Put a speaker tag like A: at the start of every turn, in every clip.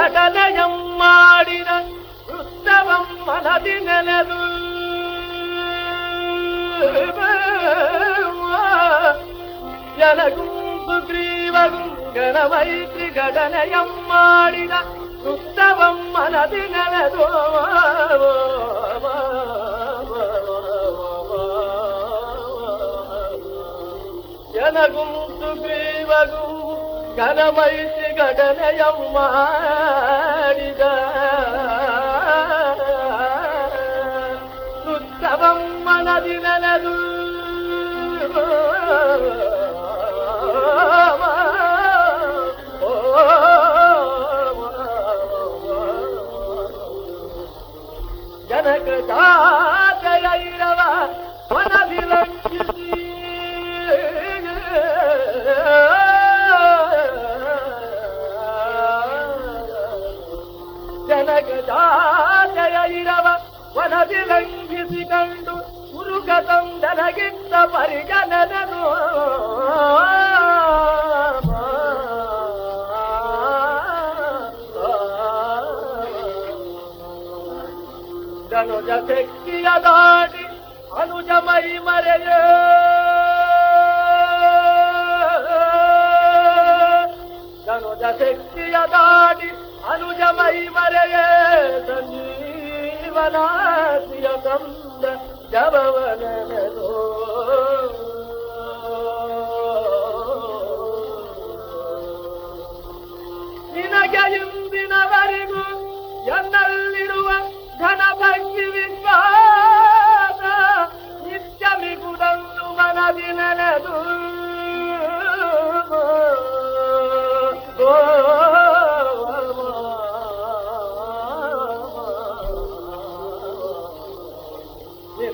A: ಘಟನೆಯಂ ಮಾಡಿದ ಉತ್ಸವಂ ಮನದಿ ನೆನೆದು. ಜನಗುಂಪು ಗ್ರೀವಗುಂ ಗಣಮೈತ್ರಿ ಘಟನೆಯಂ ಮಾಡಿದ ಉತ್ಸವಂ ಮನದಿ ನೆನೆದು. ಜನಗುಂಪು ಗ್ರೀವಗುಂ ಘನಮೈತ್ರಿ ಘಟನೆಯಂ ಮಾಡಿದ ಉತ್ಸವಂ ಮನದಿ ನೆನೆದು ಜನಕ ಜಾತೆಯ ಇರವ ಮನದಿ ಲಂಘಿಸಿ ಜನಕ ಜಾತೆಯ ಇರವ ವನದಿ ಲಂಘಿಸಿಕೊಂಡು ಮುರುಗ ತಂದನಗಿಂತ ಪರಿಗಣನನು. ಜನುಜ ಶಕ್ತಿಯ ದಾಟಿ ಅನುಜ ಮೈ ಮರೆಯ. ಜನುಜ ಶಕ್ತಿಯ ದಾಟಿ ಅನುಜ ಮರೆಯ ಸಂಜೀವನಾಸಿಯ ತಂದ ಜಬವನೋ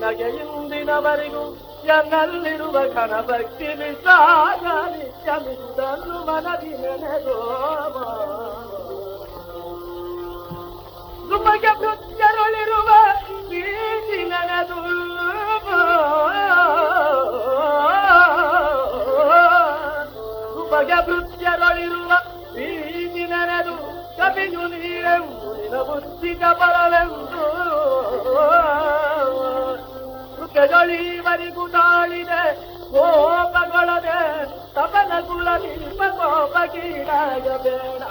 A: ನಿನಗೆ ಇಂದಿನವರೆಗೂ ಎನ್ನಲ್ಲಿರುವ ಘನ ಭಕ್ತಿ ವಿಶ್ವಾಸ ನಿತ್ಯ ಮಿಗುದನ್ನು ಮನದಿ ನೆನೆದು ನಿಮಗೆ ಮೃತ್ಯರೊಳಿರುವ ಪ್ರೀತಿ ನನದು. ನಿಮಗೆ ಮೃತ್ಯರೊಳಿರುವ ಪ್ರೀತಿ ನನದು ಕವಿಯು ನೀರೆಂಬುದಿನ ಬುದ್ಧಿಗ ಬರಲೆಂದು. ಸುಖಗಳಿವರಿಗೂ ತಾಳಿದೆ ಕೋಪಗೊಳದೆ ತಪನ ಕುಲ ಕೋಪ ಕೋಪಗೀಡಾಗಬೇಡ